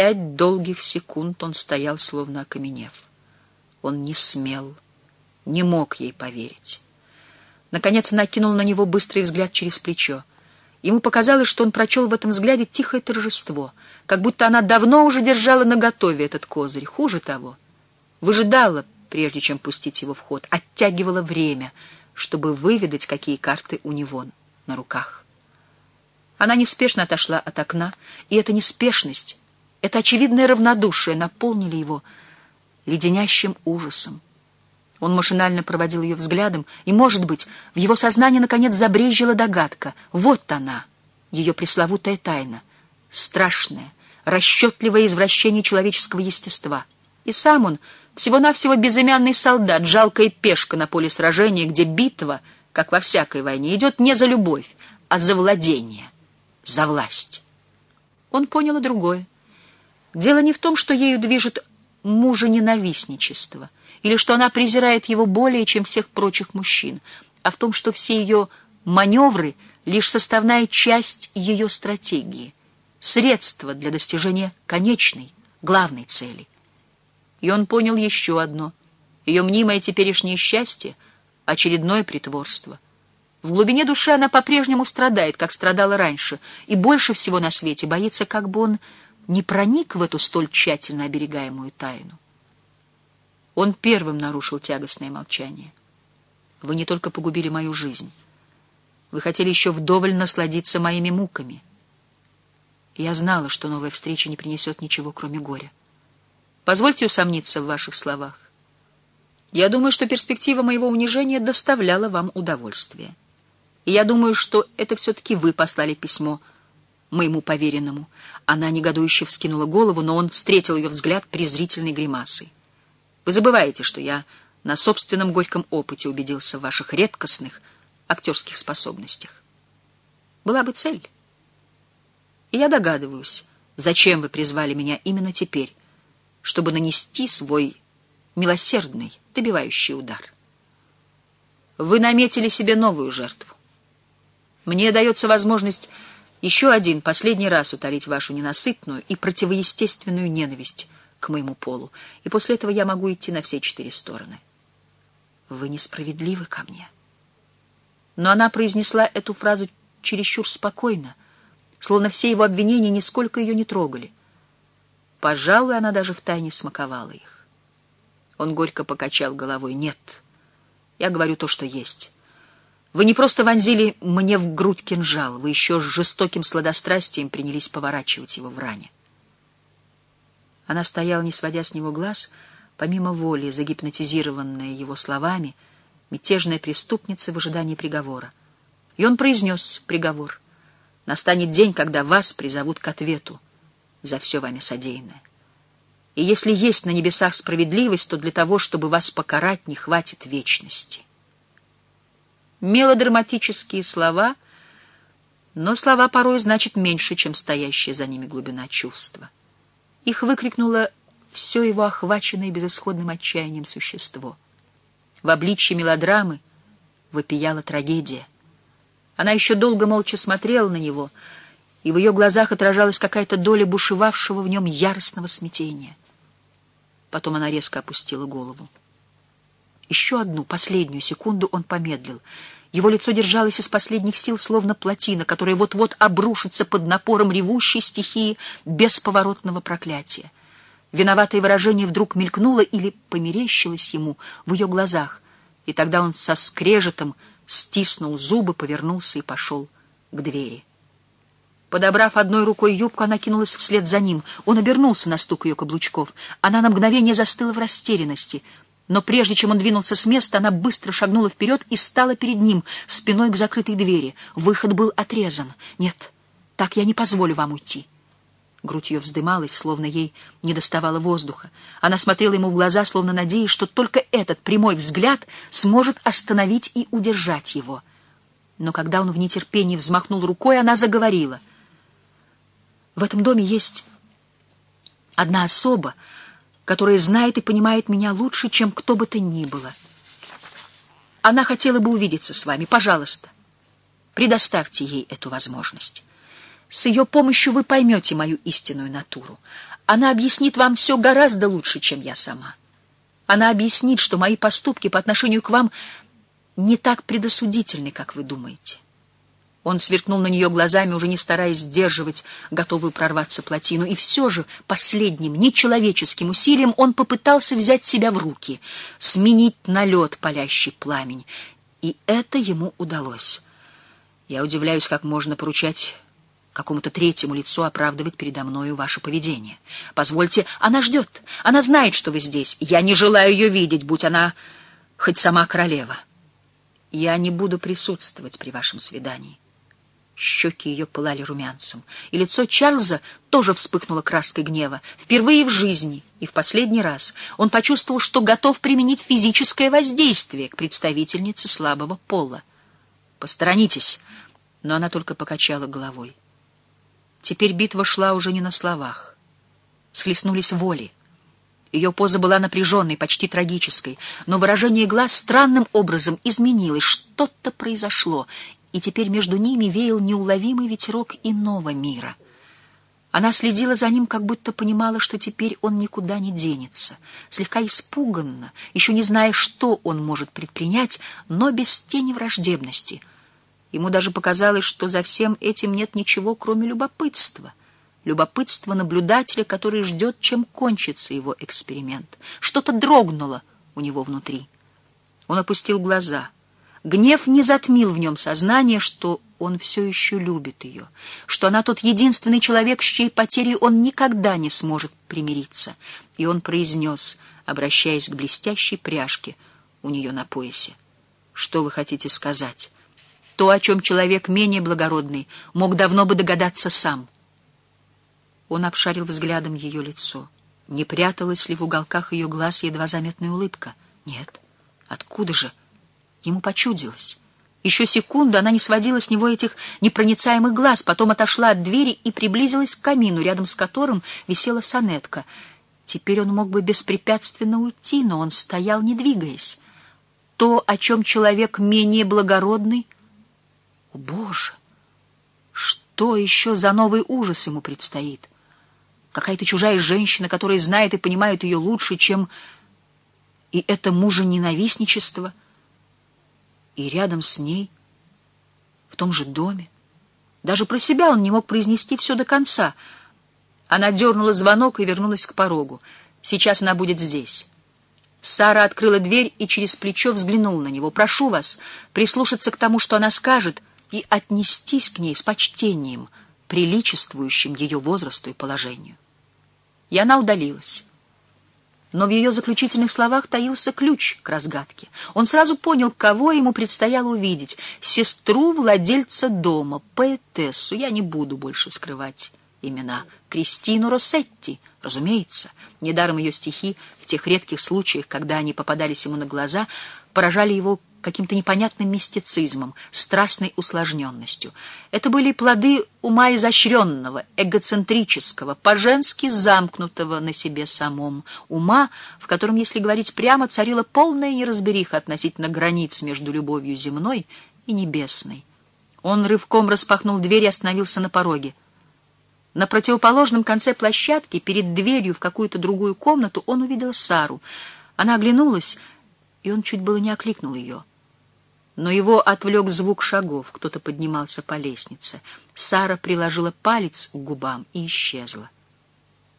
Пять долгих секунд он стоял, словно окаменев. Он не смел, не мог ей поверить. Наконец она кинула на него быстрый взгляд через плечо. Ему показалось, что он прочел в этом взгляде тихое торжество, как будто она давно уже держала наготове этот козырь. Хуже того, выжидала, прежде чем пустить его в ход, оттягивала время, чтобы выведать, какие карты у него на руках. Она неспешно отошла от окна, и эта неспешность, это очевидное равнодушие наполнили его леденящим ужасом. Он машинально проводил ее взглядом, и, может быть, в его сознании наконец забрежила догадка. Вот она, ее пресловутая тайна, страшное, расчетливое извращение человеческого естества. И сам он всего-навсего безымянный солдат, жалкая пешка на поле сражения, где битва, как во всякой войне, идет не за любовь, а за владение, за власть. Он понял и другое. Дело не в том, что ею движет мужа-ненавистничество — или что она презирает его более, чем всех прочих мужчин, а в том, что все ее маневры — лишь составная часть ее стратегии, средство для достижения конечной, главной цели. И он понял еще одно — ее мнимое теперешнее счастье — очередное притворство. В глубине души она по-прежнему страдает, как страдала раньше, и больше всего на свете боится, как бы он не проник в эту столь тщательно оберегаемую тайну. Он первым нарушил тягостное молчание. Вы не только погубили мою жизнь. Вы хотели еще вдоволь насладиться моими муками. я знала, что новая встреча не принесет ничего, кроме горя. Позвольте усомниться в ваших словах. Я думаю, что перспектива моего унижения доставляла вам удовольствие. И я думаю, что это все-таки вы послали письмо моему поверенному. Она негодующе вскинула голову, но он встретил ее взгляд презрительной гримасой. Вы забываете, что я на собственном горьком опыте убедился в ваших редкостных актерских способностях. Была бы цель. И я догадываюсь, зачем вы призвали меня именно теперь, чтобы нанести свой милосердный, добивающий удар. Вы наметили себе новую жертву. Мне дается возможность еще один, последний раз утолить вашу ненасытную и противоестественную ненависть — к моему полу, и после этого я могу идти на все четыре стороны. Вы несправедливы ко мне. Но она произнесла эту фразу чересчур спокойно, словно все его обвинения нисколько ее не трогали. Пожалуй, она даже втайне смаковала их. Он горько покачал головой. «Нет, я говорю то, что есть. Вы не просто вонзили мне в грудь кинжал, вы еще с жестоким сладострастием принялись поворачивать его в ране. Она стояла, не сводя с него глаз, помимо воли, загипнотизированная его словами, мятежная преступница в ожидании приговора. И он произнес приговор. «Настанет день, когда вас призовут к ответу за все вами содеянное. И если есть на небесах справедливость, то для того, чтобы вас покарать, не хватит вечности». Мелодраматические слова, но слова порой значат меньше, чем стоящая за ними глубина чувства. Их выкрикнуло все его охваченное безысходным отчаянием существо. В обличье мелодрамы вопияла трагедия. Она еще долго молча смотрела на него, и в ее глазах отражалась какая-то доля бушевавшего в нем яростного смятения. Потом она резко опустила голову. Еще одну, последнюю секунду он помедлил — его лицо держалось из последних сил, словно плотина, которая вот-вот обрушится под напором ревущей стихии бесповоротного проклятия. Виноватое выражение вдруг мелькнуло или померещилось ему в ее глазах, и тогда он со скрежетом стиснул зубы, повернулся и пошел к двери. Подобрав одной рукой юбку, она кинулась вслед за ним. Он обернулся на стук ее каблучков. Она на мгновение застыла в растерянности — но прежде чем он двинулся с места, она быстро шагнула вперед и стала перед ним, спиной к закрытой двери. Выход был отрезан. «Нет, так я не позволю вам уйти». Грудь ее вздымалась, словно ей не доставало воздуха. Она смотрела ему в глаза, словно надеясь, что только этот прямой взгляд сможет остановить и удержать его. Но когда он в нетерпении взмахнул рукой, она заговорила. «В этом доме есть одна особа, которая знает и понимает меня лучше, чем кто бы то ни было. Она хотела бы увидеться с вами. Пожалуйста, предоставьте ей эту возможность. С ее помощью вы поймете мою истинную натуру. Она объяснит вам все гораздо лучше, чем я сама. Она объяснит, что мои поступки по отношению к вам не так предосудительны, как вы думаете. Он сверкнул на нее глазами, уже не стараясь сдерживать готовую прорваться плотину, и все же последним, нечеловеческим усилием он попытался взять себя в руки, сменить на лед палящий пламень, и это ему удалось. Я удивляюсь, как можно поручать какому-то третьему лицу оправдывать передо мною ваше поведение. Позвольте, она ждет, она знает, что вы здесь. Я не желаю ее видеть, будь она хоть сама королева. Я не буду присутствовать при вашем свидании. Щеки ее пылали румянцем, и лицо Чарльза тоже вспыхнуло краской гнева. Впервые в жизни и в последний раз он почувствовал, что готов применить физическое воздействие к представительнице слабого пола. «Посторонитесь!» Но она только покачала головой. Теперь битва шла уже не на словах. Схлестнулись воли. Ее поза была напряженной, почти трагической, но выражение глаз странным образом изменилось. Что-то произошло, и теперь между ними веял неуловимый ветерок иного мира. Она следила за ним, как будто понимала, что теперь он никуда не денется. Слегка испуганно, еще не зная, что он может предпринять, но без тени враждебности. Ему даже показалось, что за всем этим нет ничего, кроме любопытства. Любопытство наблюдателя, который ждет, чем кончится его эксперимент. Что-то дрогнуло у него внутри. Он опустил глаза — Гнев не затмил в нем сознание, что он все еще любит ее, что она тот единственный человек, с чьей потерей он никогда не сможет примириться. И он произнес, обращаясь к блестящей пряжке у нее на поясе. «Что вы хотите сказать? То, о чем человек менее благородный мог давно бы догадаться сам». Он обшарил взглядом ее лицо. Не пряталась ли в уголках ее глаз едва заметная улыбка? Нет. Откуда же? Ему почудилось. Еще секунду она не сводила с него этих непроницаемых глаз, потом отошла от двери и приблизилась к камину, рядом с которым висела сонетка. Теперь он мог бы беспрепятственно уйти, но он стоял, не двигаясь. То, о чем человек менее благородный... О, Боже! Что еще за новый ужас ему предстоит? Какая-то чужая женщина, которая знает и понимает ее лучше, чем... И это мужа-ненавистничество — и рядом с ней, в том же доме. Даже про себя он не мог произнести все до конца. Она дернула звонок и вернулась к порогу. Сейчас она будет здесь. Сара открыла дверь и через плечо взглянула на него. «Прошу вас прислушаться к тому, что она скажет, и отнестись к ней с почтением, приличествующим ее возрасту и положению». И она удалилась но в ее заключительных словах таился ключ к разгадке. Он сразу понял, кого ему предстояло увидеть — сестру владельца дома, поэтессу. Я не буду больше скрывать имена. Кристину Россетти, разумеется. Недаром ее стихи в тех редких случаях, когда они попадались ему на глаза, поражали его каким-то непонятным мистицизмом, страстной усложненностью. Это были плоды ума изощренного, эгоцентрического, по-женски замкнутого на себе самом, ума, в котором, если говорить прямо, царила полная неразбериха относительно границ между любовью земной и небесной. Он рывком распахнул дверь и остановился на пороге. На противоположном конце площадки, перед дверью в какую-то другую комнату, он увидел Сару. Она оглянулась, и он чуть было не окликнул ее — но его отвлек звук шагов. Кто-то поднимался по лестнице. Сара приложила палец к губам и исчезла.